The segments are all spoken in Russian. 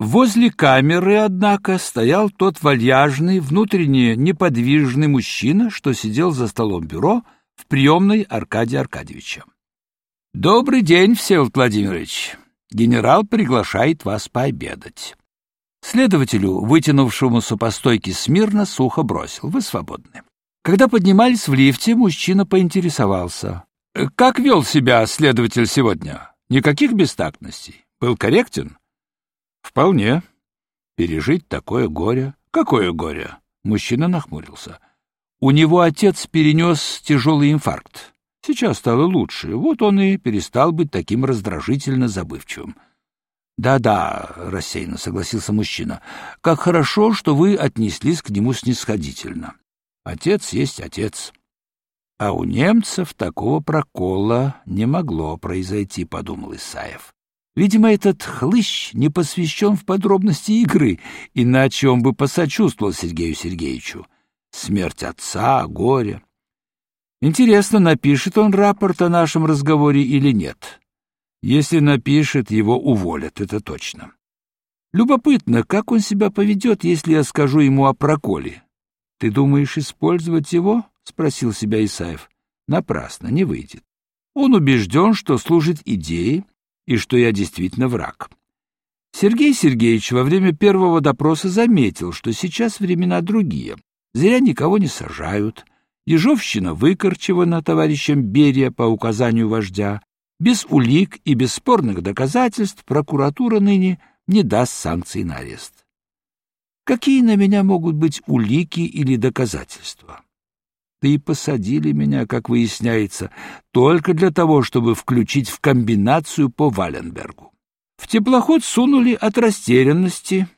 Возле камеры, однако, стоял тот вальяжный, внутренне неподвижный мужчина, что сидел за столом бюро в приемной Аркадия Аркадьевича. «Добрый день, Всеволод Владимирович. Генерал приглашает вас пообедать». Следователю, вытянувшемуся по стойке смирно, сухо бросил. «Вы свободны». Когда поднимались в лифте, мужчина поинтересовался. «Как вел себя следователь сегодня? Никаких бестактностей? Был корректен?» Вполне. Пережить такое горе. Какое горе? Мужчина нахмурился. У него отец перенес тяжелый инфаркт. Сейчас стало лучше. Вот он и перестал быть таким раздражительно забывчивым. Да-да, рассеянно согласился мужчина. Как хорошо, что вы отнеслись к нему снисходительно. Отец есть отец. А у немцев такого прокола не могло произойти, подумал Исаев. Видимо, этот хлыщ не посвящен в подробности игры, иначе он бы посочувствовал Сергею Сергеевичу. Смерть отца, горе. Интересно, напишет он рапорт о нашем разговоре или нет. Если напишет, его уволят, это точно. Любопытно, как он себя поведет, если я скажу ему о проколе. Ты думаешь использовать его? спросил себя Исаев. Напрасно, не выйдет. Он убежден, что служит идее, и что я действительно враг. Сергей Сергеевич во время первого допроса заметил, что сейчас времена другие. Зря никого не сажают. Ежовщина выкорчевана товарищем Берия по указанию вождя. Без улик и бесспорных доказательств прокуратура ныне не даст санкций на арест. Какие на меня могут быть улики или доказательства? Да и посадили меня, как выясняется, только для того, чтобы включить в комбинацию по Валенбергу. В теплоход сунули от растерянности.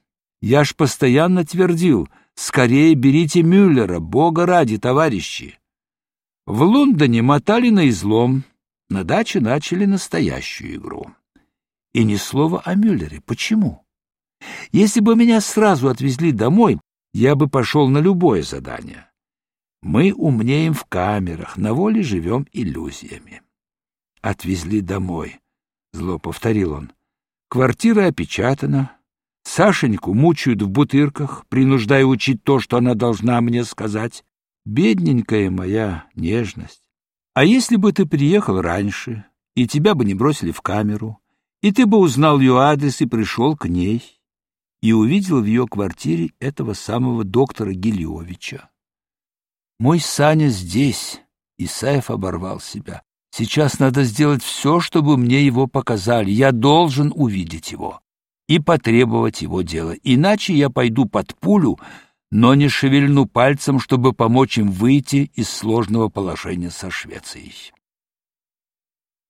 Я ж постоянно твердил, скорее берите Мюллера, бога ради, товарищи. В Лондоне мотали на излом, на даче начали настоящую игру. И ни слова о Мюллере. Почему? Если бы меня сразу отвезли домой, я бы пошел на любое задание. Мы умнеем в камерах, на воле живем иллюзиями. Отвезли домой, — зло повторил он. Квартира опечатана. Сашеньку мучают в бутырках, принуждая учить то, что она должна мне сказать. Бедненькая моя нежность. А если бы ты приехал раньше, и тебя бы не бросили в камеру, и ты бы узнал ее адрес и пришел к ней, и увидел в ее квартире этого самого доктора Гильовича, мой Саня здесь. Исаев оборвал себя. Сейчас надо сделать все, чтобы мне его показали. Я должен увидеть его и потребовать его дела. Иначе я пойду под пулю, но не шевельну пальцем, чтобы помочь им выйти из сложного положения со Швецией.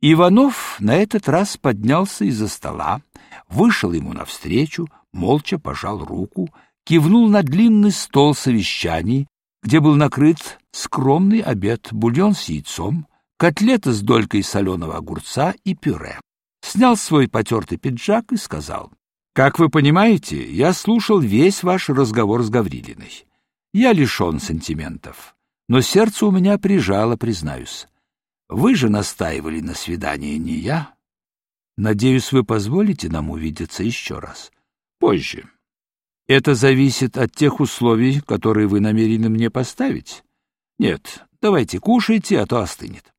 Иванов на этот раз поднялся из-за стола, вышел ему навстречу, молча пожал руку, кивнул на длинный стол совещаний, где был накрыт скромный обед, бульон с яйцом, котлета с долькой соленого огурца и пюре. Снял свой потертый пиджак и сказал, «Как вы понимаете, я слушал весь ваш разговор с Гаврилиной. Я лишен сантиментов, но сердце у меня прижало, признаюсь. Вы же настаивали на свидании, не я. Надеюсь, вы позволите нам увидеться еще раз. Позже. Это зависит от тех условий, которые вы намерены мне поставить. Нет, давайте кушайте, а то остынет.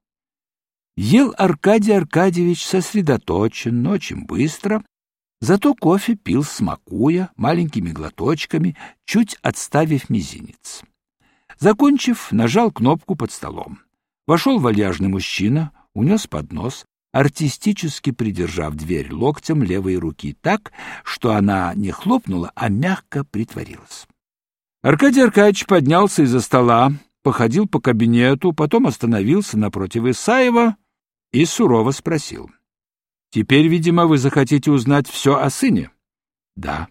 Ел Аркадий Аркадьевич сосредоточен, но очень быстро, зато кофе пил смакуя, маленькими глоточками, чуть отставив мизинец. Закончив, нажал кнопку под столом. Вошел вальяжный мужчина, унес поднос, артистически придержав дверь локтем левой руки так, что она не хлопнула, а мягко притворилась. Аркадий Аркадьевич поднялся из-за стола, походил по кабинету, потом остановился напротив Исаева и сурово спросил. — Теперь, видимо, вы захотите узнать все о сыне? — Да.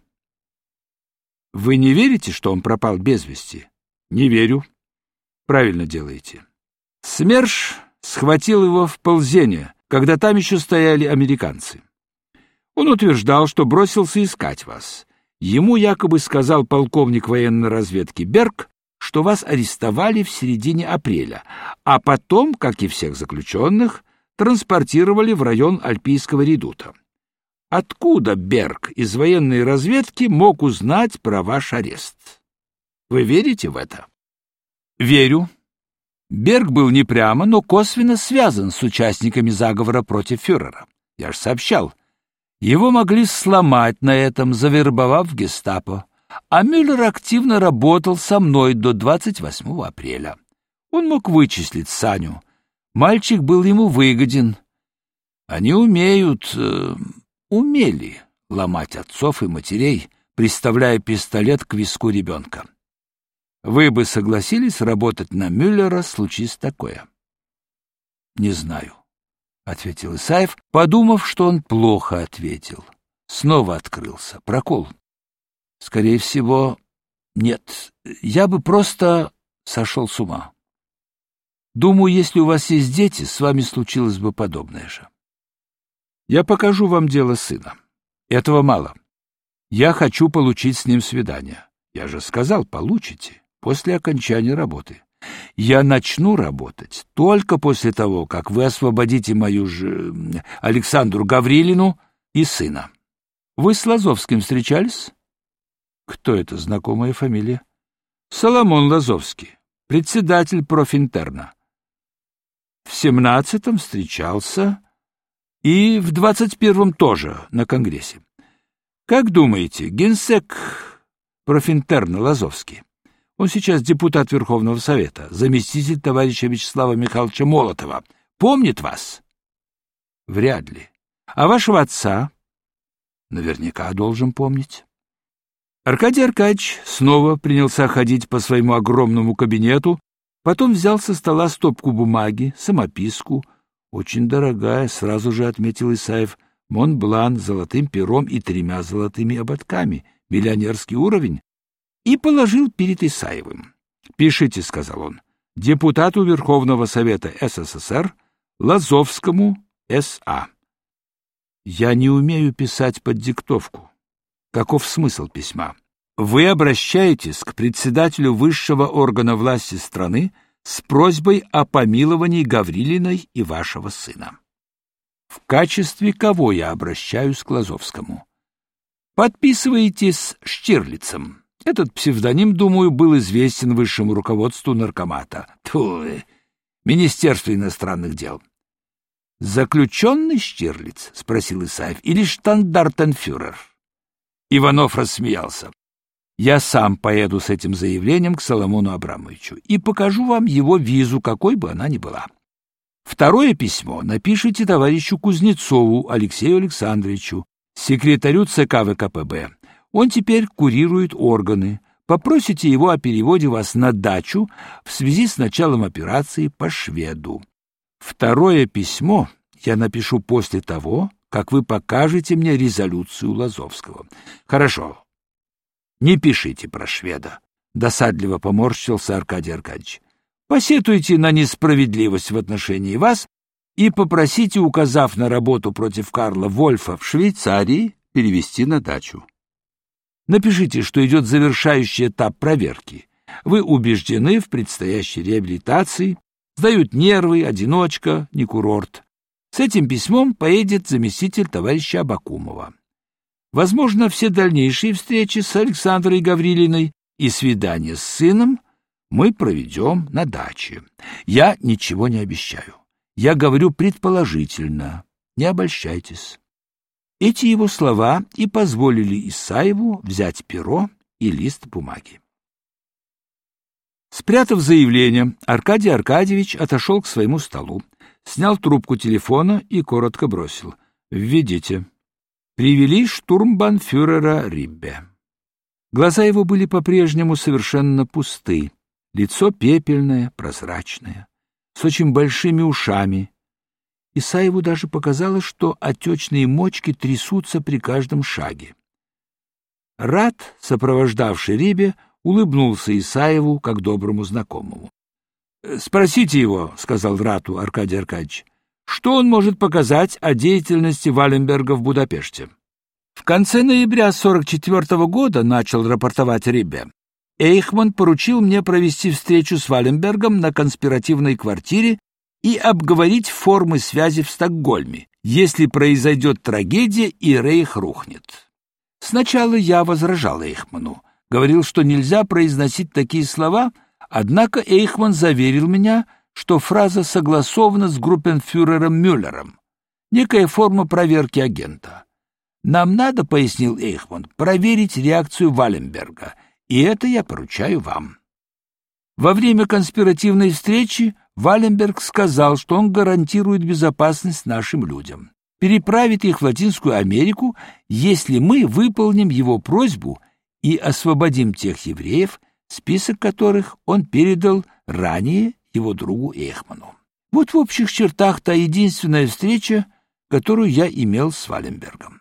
— Вы не верите, что он пропал без вести? — Не верю. — Правильно делаете. СМЕРШ схватил его в ползение, когда там еще стояли американцы. Он утверждал, что бросился искать вас. Ему якобы сказал полковник военной разведки Берг, что вас арестовали в середине апреля, а потом, как и всех заключенных, транспортировали в район Альпийского редута. Откуда Берг из военной разведки мог узнать про ваш арест? Вы верите в это? Верю. Берг был не прямо, но косвенно связан с участниками заговора против фюрера. Я же сообщал. Его могли сломать на этом, завербовав гестапо. А Мюллер активно работал со мной до 28 апреля. Он мог вычислить Саню. Мальчик был ему выгоден. Они умеют, э, умели ломать отцов и матерей, приставляя пистолет к виску ребенка. Вы бы согласились работать на Мюллера, случись такое? — Не знаю, — ответил Исаев, подумав, что он плохо ответил. Снова открылся. Прокол. Скорее всего, нет. Я бы просто сошел с ума. Думаю, если у вас есть дети, с вами случилось бы подобное же. Я покажу вам дело сына. Этого мало. Я хочу получить с ним свидание. Я же сказал, получите после окончания работы. Я начну работать только после того, как вы освободите мою же Александру Гаврилину и сына. Вы с Лазовским встречались? Кто это, знакомая фамилия? Соломон Лазовский, председатель профинтерна. В семнадцатом встречался и в двадцать первом тоже на Конгрессе. Как думаете, генсек профинтерна Лазовский он сейчас депутат Верховного Совета, заместитель товарища Вячеслава Михайловича Молотова. Помнит вас? Вряд ли. А вашего отца? Наверняка должен помнить. Аркадий Аркадьевич снова принялся ходить по своему огромному кабинету, потом взял со стола стопку бумаги, самописку, очень дорогая, сразу же отметил Исаев, Монблан золотым пером и тремя золотыми ободками, миллионерский уровень, и положил перед Исаевым. «Пишите», — сказал он, — «депутату Верховного Совета СССР Лазовскому С.А.» «Я не умею писать под диктовку. Каков смысл письма? Вы обращаетесь к председателю высшего органа власти страны с просьбой о помиловании Гаврилиной и вашего сына. В качестве кого я обращаюсь к Лазовскому? Подписываетесь Штирлицем. Этот псевдоним, думаю, был известен высшему руководству наркомата. Тьфу, Министерство иностранных дел. «Заключенный Штирлиц?» — спросил Исаев. «Или штандартенфюрер?» Иванов рассмеялся. «Я сам поеду с этим заявлением к Соломону Абрамовичу и покажу вам его визу, какой бы она ни была. Второе письмо напишите товарищу Кузнецову Алексею Александровичу, секретарю ЦК ВКПБ. Он теперь курирует органы. Попросите его о переводе вас на дачу в связи с началом операции по шведу. Второе письмо я напишу после того, как вы покажете мне резолюцию Лазовского. Хорошо. Не пишите про шведа. Досадливо поморщился Аркадий Аркадьевич. Посетуйте на несправедливость в отношении вас и попросите, указав на работу против Карла Вольфа в Швейцарии, перевести на дачу. Напишите, что идет завершающий этап проверки. Вы убеждены в предстоящей реабилитации, сдают нервы, одиночка, не курорт. С этим письмом поедет заместитель товарища Абакумова. Возможно, все дальнейшие встречи с Александрой Гаврилиной и свидание с сыном мы проведем на даче. Я ничего не обещаю. Я говорю предположительно. Не обольщайтесь. Эти его слова и позволили Исаеву взять перо и лист бумаги. Спрятав заявление, Аркадий Аркадьевич отошел к своему столу, снял трубку телефона и коротко бросил. «Введите». Привели штурмбанфюрера Риббе. Глаза его были по-прежнему совершенно пусты, лицо пепельное, прозрачное, с очень большими ушами Исаеву даже показалось, что отечные мочки трясутся при каждом шаге. Рад, сопровождавший Рибе, улыбнулся Исаеву как доброму знакомому. — Спросите его, — сказал Рату Аркадий Аркадьевич, — что он может показать о деятельности Валенберга в Будапеште. В конце ноября 44 -го года начал рапортовать Рибе. Эйхман поручил мне провести встречу с Валенбергом на конспиративной квартире и обговорить формы связи в Стокгольме если произойдет трагедия и Рейх рухнет. Сначала я возражал Эйхману, говорил, что нельзя произносить такие слова, однако Эйхман заверил меня, что фраза согласована с группенфюрером Мюллером, некая форма проверки агента. Нам надо, пояснил Эйхман, проверить реакцию Валенберга, и это я поручаю вам. Во время конспиративной встречи Валенберг сказал, что он гарантирует безопасность нашим людям, переправит их в Латинскую Америку, если мы выполним его просьбу и освободим тех евреев, список которых он передал ранее его другу Эхману. Вот в общих чертах та единственная встреча, которую я имел с Валенбергом.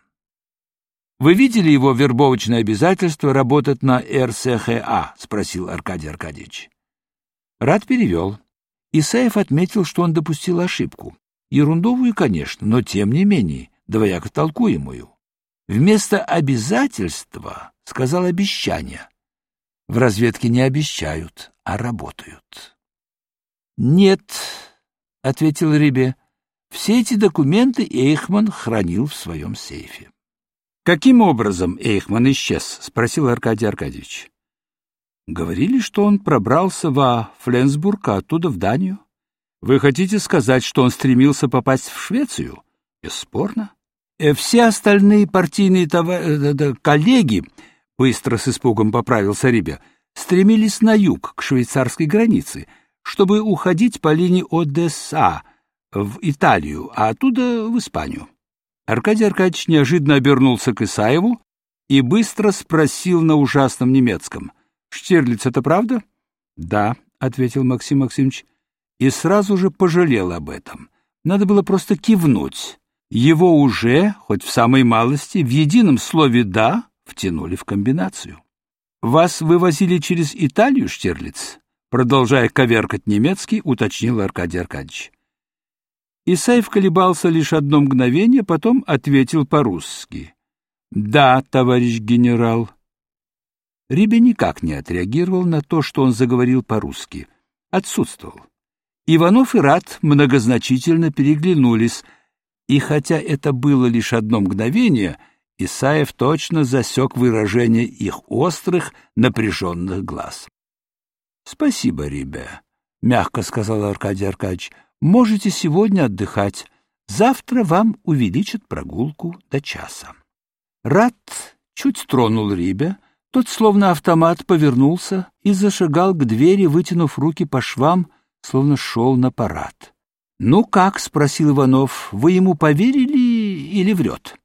Вы видели его вербовочное обязательство работать на РСХА? спросил Аркадий Аркадьевич. Рад перевел. Исаев отметил, что он допустил ошибку. Ерундовую, конечно, но тем не менее, двояко толкуемую. Вместо обязательства сказал обещание. В разведке не обещают, а работают. «Нет», — ответил Рибе, — «все эти документы Эйхман хранил в своем сейфе». «Каким образом Эйхман исчез?» — спросил Аркадий Аркадьевич. Говорили, что он пробрался во Фленсбург, а оттуда в Данию. Вы хотите сказать, что он стремился попасть в Швецию? Бесспорно. Э, все остальные партийные товар... Э, коллеги, быстро с испугом поправился Рибя, стремились на юг, к швейцарской границе, чтобы уходить по линии Одесса в Италию, а оттуда в Испанию. Аркадий Аркадьевич неожиданно обернулся к Исаеву и быстро спросил на ужасном немецком — Штирлиц, это правда? Да, ответил Максим Максимович и сразу же пожалел об этом. Надо было просто кивнуть. Его уже, хоть в самой малости, в едином слове да втянули в комбинацию. Вас вывозили через Италию, Штирлиц? Продолжая коверкать немецкий, уточнил Аркадий Аркадьевич. Исаев колебался лишь одно мгновение, потом ответил по-русски. «Да, товарищ генерал». Рибе никак не отреагировал на то, что он заговорил по-русски. Отсутствовал. Иванов и Рад многозначительно переглянулись, и хотя это было лишь одно мгновение, Исаев точно засек выражение их острых, напряженных глаз. — Спасибо, Рибе, — мягко сказал Аркадий Аркадьевич. — Можете сегодня отдыхать. Завтра вам увеличат прогулку до часа. Рад чуть тронул Рибе, — тот, словно автомат, повернулся и зашагал к двери, вытянув руки по швам, словно шел на парад. «Ну как?» — спросил Иванов. «Вы ему поверили или врет?»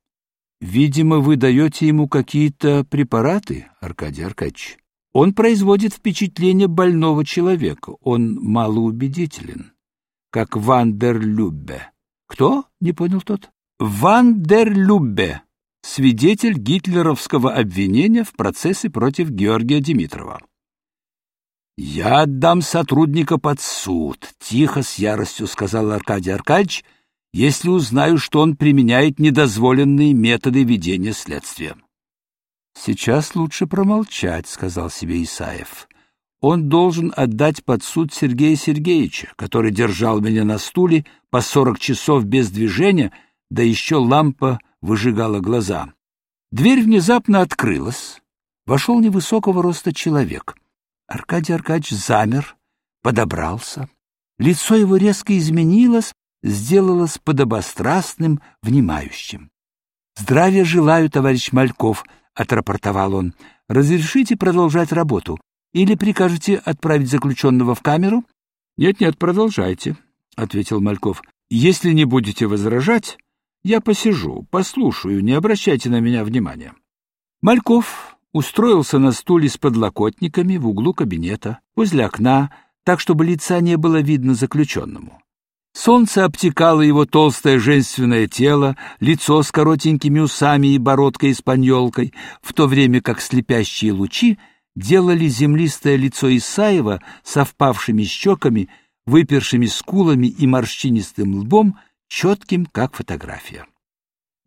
«Видимо, вы даете ему какие-то препараты, Аркадий Аркадьевич. Он производит впечатление больного человека. Он малоубедителен. Как Вандерлюбе». «Кто?» — не понял тот. «Вандерлюбе», свидетель гитлеровского обвинения в процессе против Георгия Димитрова. «Я отдам сотрудника под суд», — тихо с яростью сказал Аркадий Аркадьевич, «если узнаю, что он применяет недозволенные методы ведения следствия». «Сейчас лучше промолчать», — сказал себе Исаев. «Он должен отдать под суд Сергея Сергеевича, который держал меня на стуле по сорок часов без движения, да еще лампа выжигала глаза. Дверь внезапно открылась. Вошел невысокого роста человек. Аркадий Аркадьевич замер, подобрался. Лицо его резко изменилось, сделалось подобострастным, внимающим. «Здравия желаю, товарищ Мальков», — отрапортовал он. «Разрешите продолжать работу? Или прикажете отправить заключенного в камеру?» «Нет-нет, продолжайте», — ответил Мальков. «Если не будете возражать, я посижу, послушаю, не обращайте на меня внимания. Мальков устроился на стуле с подлокотниками в углу кабинета, возле окна, так, чтобы лица не было видно заключенному. Солнце обтекало его толстое женственное тело, лицо с коротенькими усами и бородкой-испаньолкой, в то время как слепящие лучи делали землистое лицо Исаева со впавшими щеками, выпершими скулами и морщинистым лбом четким, как фотография.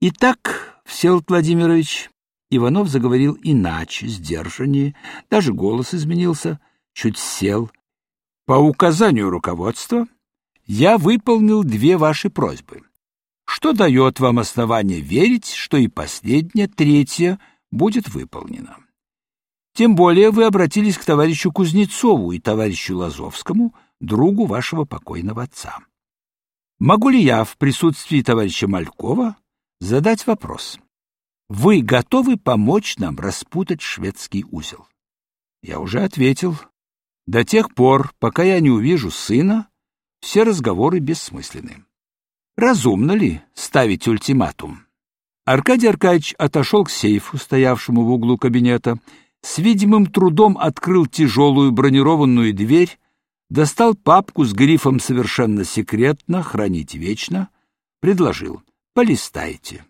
Итак, Всеволод Владимирович, Иванов заговорил иначе, сдержаннее, даже голос изменился, чуть сел. По указанию руководства я выполнил две ваши просьбы. что дает вам основание верить, что и последнее, третье, будет выполнено. Тем более вы обратились к товарищу Кузнецову и товарищу Лазовскому, другу вашего покойного отца. Могу ли я в присутствии товарища Малькова задать вопрос? Вы готовы помочь нам распутать шведский узел? Я уже ответил. До тех пор, пока я не увижу сына, все разговоры бессмысленны. Разумно ли ставить ультиматум? Аркадий Аркадьевич отошел к сейфу, стоявшему в углу кабинета, с видимым трудом открыл тяжелую бронированную дверь, достал папку с грифом «Совершенно секретно, хранить вечно», предложил «Полистайте».